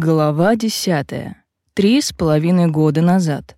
Глава десятая. Три с половиной года назад.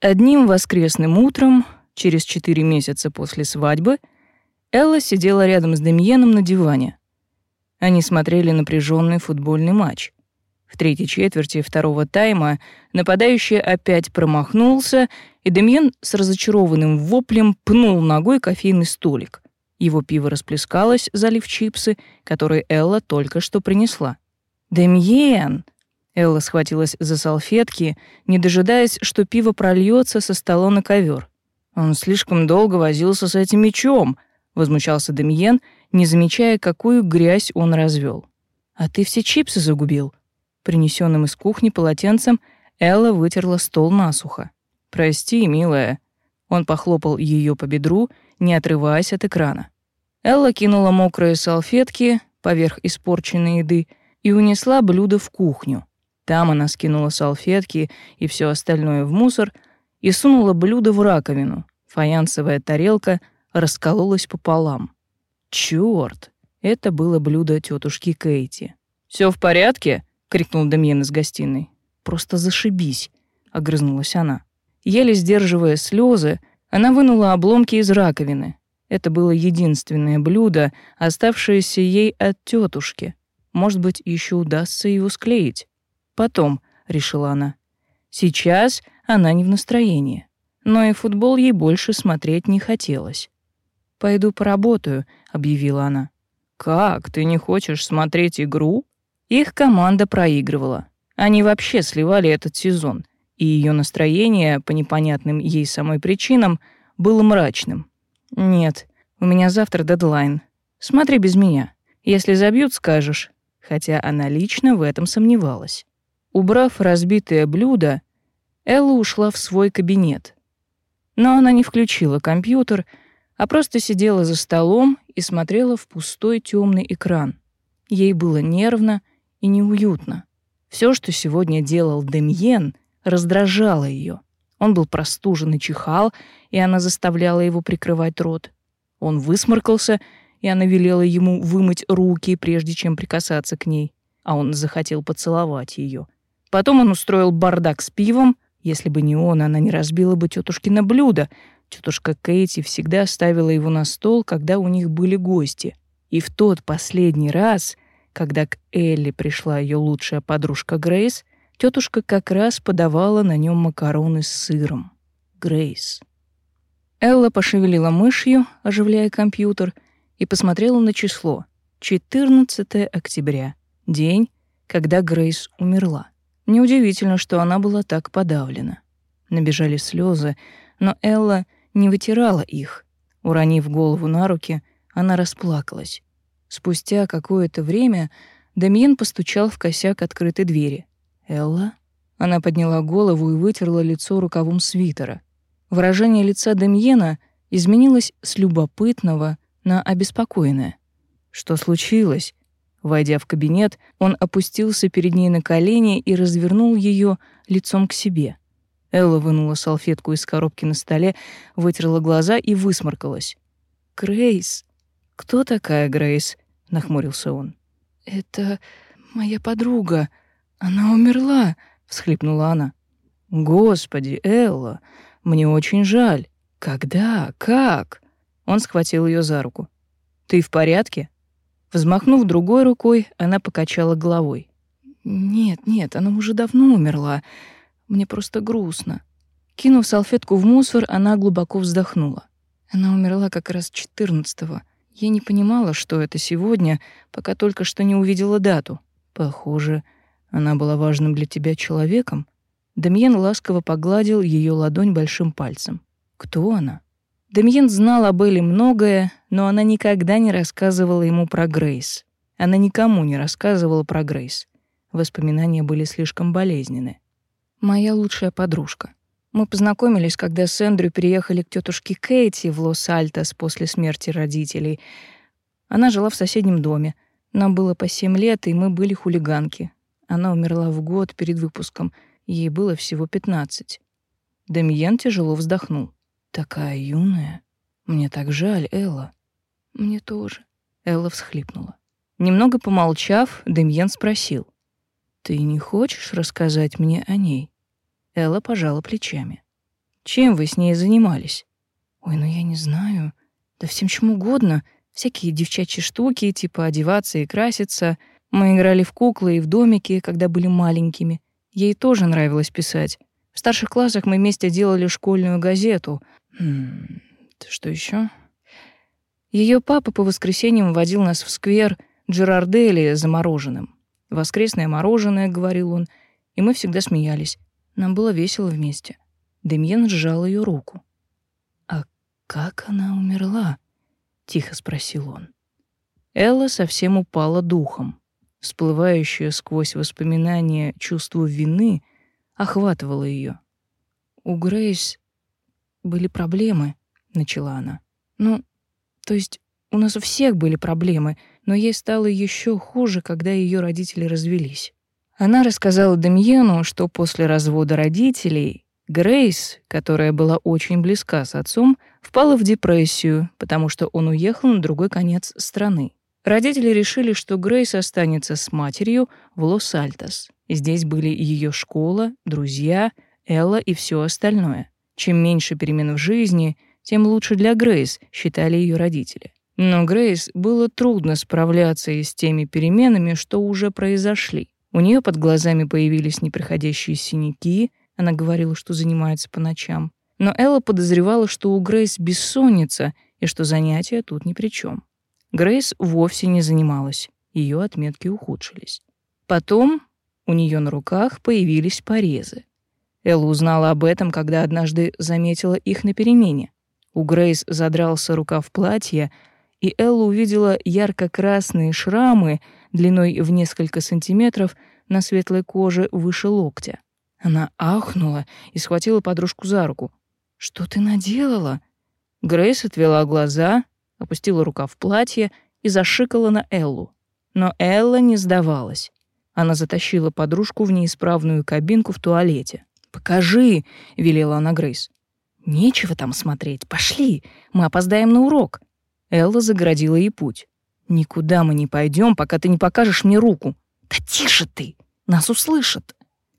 Одним воскресным утром, через четыре месяца после свадьбы, Элла сидела рядом с Демьеном на диване. Они смотрели напряженный футбольный матч. В третьей четверти второго тайма нападающий опять промахнулся, и Демьен с разочарованным воплем пнул ногой кофейный столик. Его пиво расплескалось, залив чипсы, которые Элла только что принесла. «Демьен!» Элла схватилась за салфетки, не дожидаясь, что пиво прольется со стола на ковер. «Он слишком долго возился с этим мечом», — возмущался Демьен, не замечая, какую грязь он развел. «А ты все чипсы загубил». Принесенным из кухни полотенцем Элла вытерла стол насухо. «Прости, милая». Он похлопал ее по бедру, не отрываясь от экрана. Элла кинула мокрые салфетки поверх испорченной еды и унесла блюдо в кухню. Там она скинула салфетки и все остальное в мусор и сунула блюдо в раковину. Фаянсовая тарелка раскололась пополам. Чёрт! Это было блюдо тетушки Кейти. Все в порядке?» — крикнул Демьен из гостиной. «Просто зашибись!» — огрызнулась она. Еле сдерживая слезы, она вынула обломки из раковины. Это было единственное блюдо, оставшееся ей от тетушки. Может быть, еще удастся его склеить. Потом, решила она. Сейчас она не в настроении. Но и футбол ей больше смотреть не хотелось. «Пойду поработаю», — объявила она. «Как, ты не хочешь смотреть игру?» Их команда проигрывала. Они вообще сливали этот сезон, и ее настроение, по непонятным ей самой причинам, было мрачным. «Нет, у меня завтра дедлайн. Смотри без меня. Если забьют, скажешь хотя она лично в этом сомневалась. Убрав разбитое блюдо, Элла ушла в свой кабинет. Но она не включила компьютер, а просто сидела за столом и смотрела в пустой темный экран. Ей было нервно и неуютно. Все, что сегодня делал Демьен, раздражало ее. Он был простужен и чихал, и она заставляла его прикрывать рот. Он высморкался и она велела ему вымыть руки, прежде чем прикасаться к ней, а он захотел поцеловать ее. Потом он устроил бардак с пивом. Если бы не он, она не разбила бы тетушкино блюдо. Тетушка Кейти всегда ставила его на стол, когда у них были гости. И в тот последний раз, когда к Элли пришла ее лучшая подружка Грейс, тетушка как раз подавала на нем макароны с сыром. Грейс. Элла пошевелила мышью, оживляя компьютер — и посмотрела на число — 14 октября, день, когда Грейс умерла. Неудивительно, что она была так подавлена. Набежали слезы, но Элла не вытирала их. Уронив голову на руки, она расплакалась. Спустя какое-то время Дамьен постучал в косяк открытой двери. «Элла?» Она подняла голову и вытерла лицо рукавом свитера. Выражение лица Демьена изменилось с любопытного на обеспокоенная. Что случилось? Войдя в кабинет, он опустился перед ней на колени и развернул ее лицом к себе. Элла вынула салфетку из коробки на столе, вытерла глаза и высморкалась. «Грейс!» «Кто такая Грейс?» — нахмурился он. «Это моя подруга. Она умерла», — всхлипнула она. «Господи, Элла, мне очень жаль. Когда? Как?» Он схватил ее за руку. «Ты в порядке?» Взмахнув другой рукой, она покачала головой. «Нет, нет, она уже давно умерла. Мне просто грустно». Кинув салфетку в мусор, она глубоко вздохнула. Она умерла как раз 14-го. Я не понимала, что это сегодня, пока только что не увидела дату. Похоже, она была важным для тебя человеком. Демьен ласково погладил ее ладонь большим пальцем. Кто она? Демьен знал об Элли многое, но она никогда не рассказывала ему про Грейс. Она никому не рассказывала про Грейс. Воспоминания были слишком болезненны. Моя лучшая подружка. Мы познакомились, когда с Эндрю переехали к тетушке Кейти в Лос-Альтос после смерти родителей. Она жила в соседнем доме. Нам было по семь лет, и мы были хулиганки. Она умерла в год перед выпуском. Ей было всего пятнадцать. Демьен тяжело вздохнул. Такая юная. Мне так жаль, Элла. Мне тоже. Элла всхлипнула. Немного помолчав, Демьен спросил: «Ты не хочешь рассказать мне о ней?» Элла пожала плечами. «Чем вы с ней занимались?» «Ой, ну я не знаю. Да всем чем угодно. Всякие девчачьи штуки, типа одеваться и краситься. Мы играли в куклы и в домики, когда были маленькими. Ей тоже нравилось писать. В старших классах мы вместе делали школьную газету. Хм, что еще? Ее папа по воскресеньям водил нас в сквер Джерардели за мороженым. «Воскресное мороженое», — говорил он, и мы всегда смеялись. Нам было весело вместе. Демьен сжал ее руку. «А как она умерла?» — тихо спросил он. Элла совсем упала духом. Всплывающее сквозь воспоминания чувство вины охватывало ее. «У Грейс были проблемы», — начала она. «Ну, то есть у нас у всех были проблемы, но ей стало еще хуже, когда ее родители развелись. Она рассказала Демьену, что после развода родителей Грейс, которая была очень близка с отцом, впала в депрессию, потому что он уехал на другой конец страны. Родители решили, что Грейс останется с матерью в Лос-Альтос. Здесь были ее школа, друзья, Элла и все остальное. Чем меньше перемен в жизни, тем лучше для Грейс, считали ее родители. Но Грейс было трудно справляться и с теми переменами, что уже произошли. У нее под глазами появились непроходящие синяки, она говорила, что занимается по ночам. Но Элла подозревала, что у Грейс бессонница и что занятия тут ни при чем. Грейс вовсе не занималась, ее отметки ухудшились. Потом у нее на руках появились порезы. Элла узнала об этом, когда однажды заметила их на перемене. У Грейс задрался рукав платья, и Элла увидела ярко-красные шрамы длиной в несколько сантиметров на светлой коже выше локтя. Она ахнула и схватила подружку за руку. «Что ты наделала?» Грейс отвела глаза, опустила рука в платье и зашикала на Эллу. Но Элла не сдавалась. Она затащила подружку в неисправную кабинку в туалете. «Покажи», — велела она Грейс. «Нечего там смотреть. Пошли, мы опоздаем на урок». Элла загородила ей путь. «Никуда мы не пойдем, пока ты не покажешь мне руку». «Да тише ты! Нас услышат!»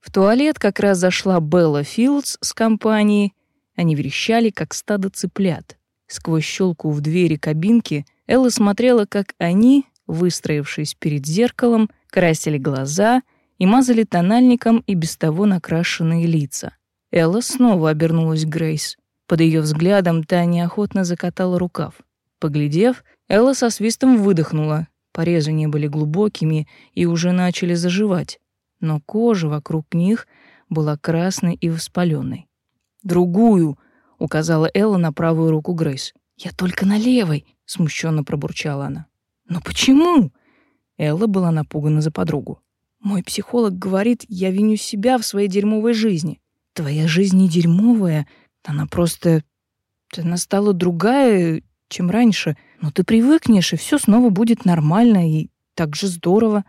В туалет как раз зашла Белла Филдс с компанией. Они верещали, как стадо цыплят. Сквозь щелку в двери кабинки Элла смотрела, как они, выстроившись перед зеркалом, красили глаза и мазали тональником и без того накрашенные лица. Элла снова обернулась к Грейс. Под ее взглядом та неохотно закатала рукав. Поглядев, Элла со свистом выдохнула. Порезы не были глубокими и уже начали заживать, но кожа вокруг них была красной и воспаленной. «Другую!» — указала Элла на правую руку Грейс. «Я только на левой!» — смущенно пробурчала она. «Но почему?» Элла была напугана за подругу. «Мой психолог говорит, я виню себя в своей дерьмовой жизни. Твоя жизнь не дерьмовая, она просто... Она стала другая, чем раньше, но ты привыкнешь, и все снова будет нормально и так же здорово.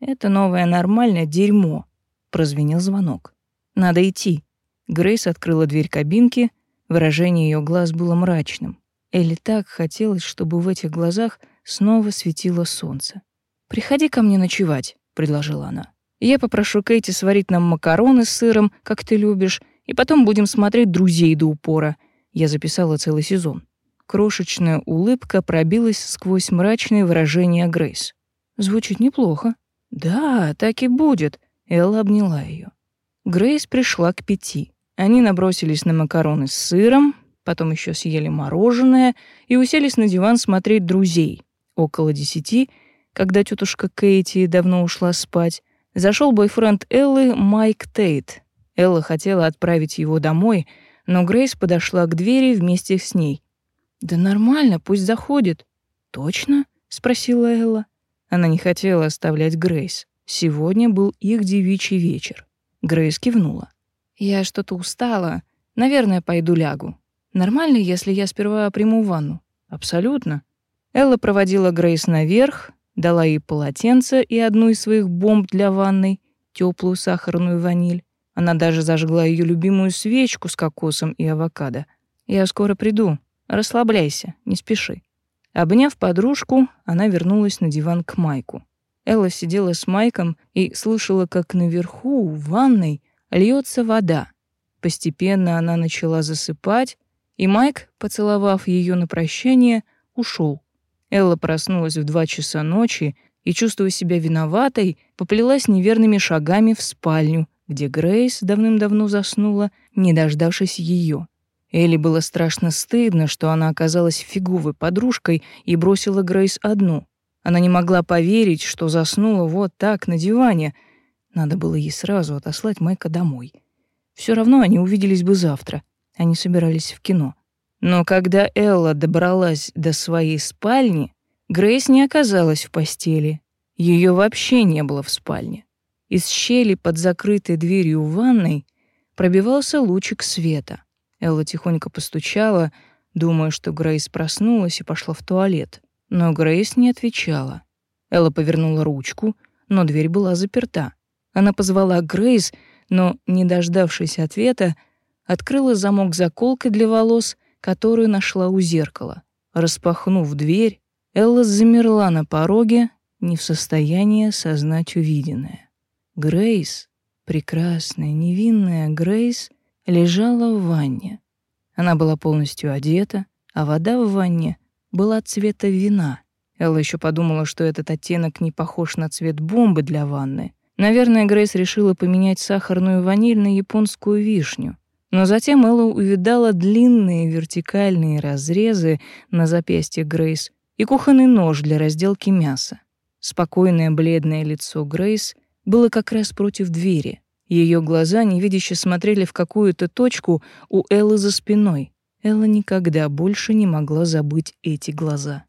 Это новое нормальное дерьмо, прозвенел звонок. Надо идти. Грейс открыла дверь кабинки, выражение ее глаз было мрачным. Элли так хотелось, чтобы в этих глазах снова светило солнце. «Приходи ко мне ночевать», — предложила она. «Я попрошу Кэти сварить нам макароны с сыром, как ты любишь, и потом будем смотреть «Друзей» до упора. Я записала целый сезон. Крошечная улыбка пробилась сквозь мрачное выражение Грейс. Звучит неплохо. Да, так и будет. Элла обняла ее. Грейс пришла к пяти. Они набросились на макароны с сыром, потом еще съели мороженое и уселись на диван смотреть друзей. Около десяти, когда тетушка Кейти давно ушла спать, зашел бойфренд Эллы Майк Тейт. Элла хотела отправить его домой, но Грейс подошла к двери вместе с ней. Да нормально, пусть заходит. Точно? спросила Элла. Она не хотела оставлять Грейс. Сегодня был их девичий вечер. Грейс кивнула. Я что-то устала. Наверное, пойду лягу. Нормально, если я сперва приму ванну? Абсолютно. Элла проводила Грейс наверх, дала ей полотенце и одну из своих бомб для ванной, теплую сахарную ваниль. Она даже зажгла ее любимую свечку с кокосом и авокадо. Я скоро приду, Расслабляйся, не спеши. Обняв подружку, она вернулась на диван к Майку. Элла сидела с Майком и слышала, как наверху, в ванной, льется вода. Постепенно она начала засыпать, и Майк, поцеловав ее на прощание, ушел. Элла проснулась в два часа ночи и, чувствуя себя виноватой, поплелась неверными шагами в спальню, где Грейс давным-давно заснула, не дождавшись ее. Элли было страшно стыдно, что она оказалась фиговой подружкой и бросила Грейс одну. Она не могла поверить, что заснула вот так на диване. Надо было ей сразу отослать Майка домой. Все равно они увиделись бы завтра. Они собирались в кино. Но когда Элла добралась до своей спальни, Грейс не оказалась в постели. Ее вообще не было в спальне. Из щели под закрытой дверью ванной пробивался лучик света. Элла тихонько постучала, думая, что Грейс проснулась и пошла в туалет. Но Грейс не отвечала. Элла повернула ручку, но дверь была заперта. Она позвала Грейс, но, не дождавшись ответа, открыла замок заколкой для волос, которую нашла у зеркала. Распахнув дверь, Элла замерла на пороге, не в состоянии осознать увиденное. Грейс, прекрасная, невинная Грейс, лежала в ванне. Она была полностью одета, а вода в ванне была цвета вина. Элла еще подумала, что этот оттенок не похож на цвет бомбы для ванны. Наверное, Грейс решила поменять сахарную ваниль на японскую вишню. Но затем Элла увидала длинные вертикальные разрезы на запястье Грейс и кухонный нож для разделки мяса. Спокойное бледное лицо Грейс было как раз против двери. Ее глаза невидяще смотрели в какую-то точку у Эллы за спиной. Элла никогда больше не могла забыть эти глаза.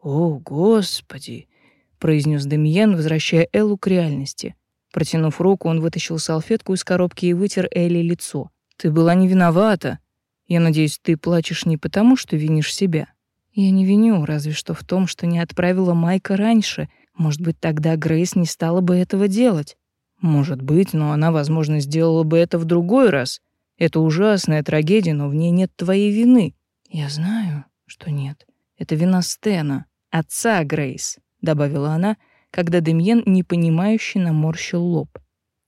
«О, Господи!» — произнес Демьен, возвращая Эллу к реальности. Протянув руку, он вытащил салфетку из коробки и вытер Элли лицо. «Ты была не виновата. Я надеюсь, ты плачешь не потому, что винишь себя». «Я не виню, разве что в том, что не отправила Майка раньше. Может быть, тогда Грейс не стала бы этого делать». «Может быть, но она, возможно, сделала бы это в другой раз. Это ужасная трагедия, но в ней нет твоей вины. Я знаю, что нет. Это вина Стена, отца Грейс, добавила она, когда Демьен непонимающе наморщил лоб.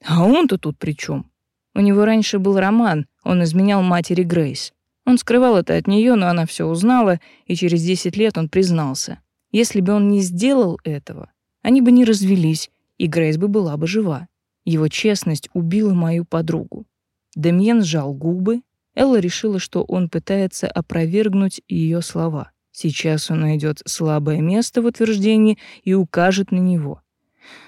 А он-то тут при чем? У него раньше был роман, он изменял матери Грейс. Он скрывал это от нее, но она все узнала, и через 10 лет он признался. Если бы он не сделал этого, они бы не развелись, и Грейс бы была бы жива. Его честность убила мою подругу. Демьен сжал губы. Элла решила, что он пытается опровергнуть ее слова. Сейчас он найдет слабое место в утверждении и укажет на него.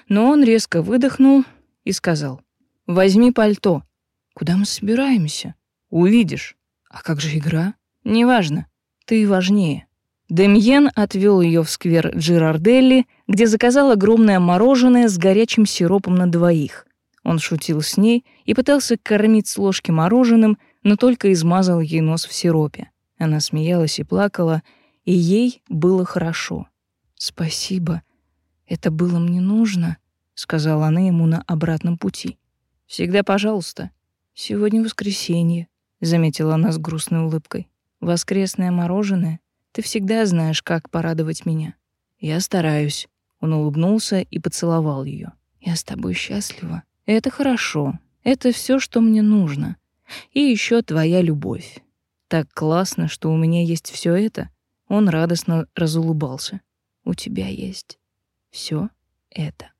Но он резко выдохнул и сказал: "Возьми пальто. Куда мы собираемся? Увидишь. А как же игра? Неважно. Ты важнее". Демьен отвел ее в сквер Джирарделли, где заказал огромное мороженое с горячим сиропом на двоих. Он шутил с ней и пытался кормить с ложки мороженым, но только измазал ей нос в сиропе. Она смеялась и плакала, и ей было хорошо. «Спасибо. Это было мне нужно», — сказала она ему на обратном пути. «Всегда пожалуйста. Сегодня воскресенье», — заметила она с грустной улыбкой. «Воскресное мороженое. Ты всегда знаешь, как порадовать меня». «Я стараюсь». Он улыбнулся и поцеловал ее. «Я с тобой счастлива», это хорошо. Это все, что мне нужно. И еще твоя любовь. Так классно, что у меня есть все это. Он радостно разулыбался. У тебя есть все это.